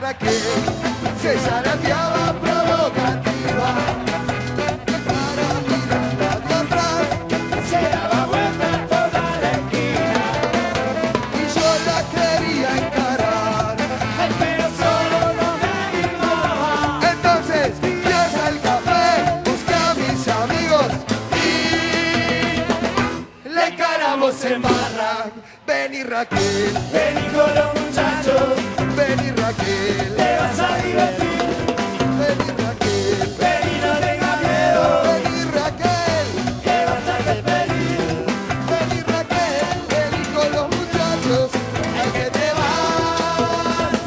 Raquel se zarandeaba provocativa. Para mirarla de atrás Se daba vuelta toda la esquina. y yo la quería encarar. Ay, pero solo no me animaba. Entonces empieza el café, busqué a mis amigos y Raquel, con los muchachos, vení Raquel, te vas a divertir. vení Raquel, Vení, no tengas miedo, vení Raquel, que vas a ser feliz. vení Raquel, vení con los muchachos, es que te vas,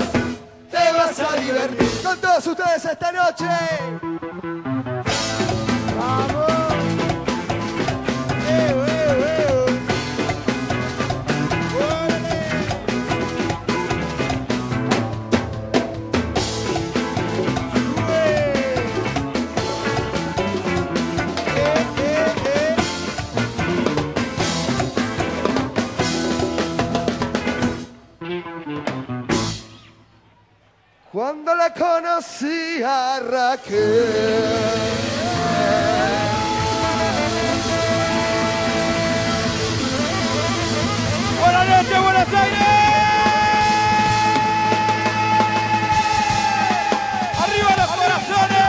te vas a divertir con todos ustedes esta noche. Cuando la conocí a Raquel. Buenas noches, Buenos Aires. Arriba los corazones.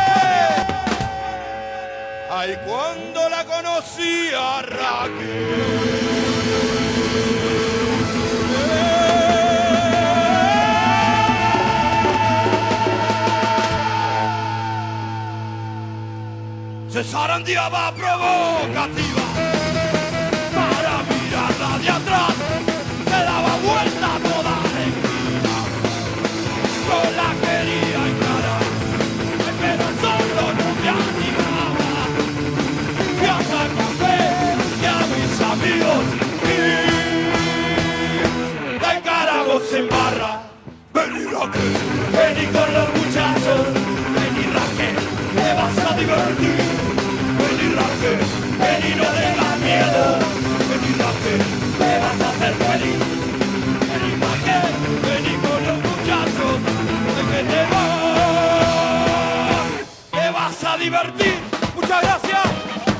Ay, cuando la conocí a Raquel. Se zarandeaba provocativa para mirarla de atrás. Me daba vuelta toda la esquina. Yo la quería encarar, pero solo no me animaba. Fui hasta el café y a mis amigos y la en barra. Vení Raquel, vení con los muchachos, vení Raquel, te vas a divertir. Te vas, te vas a divertir.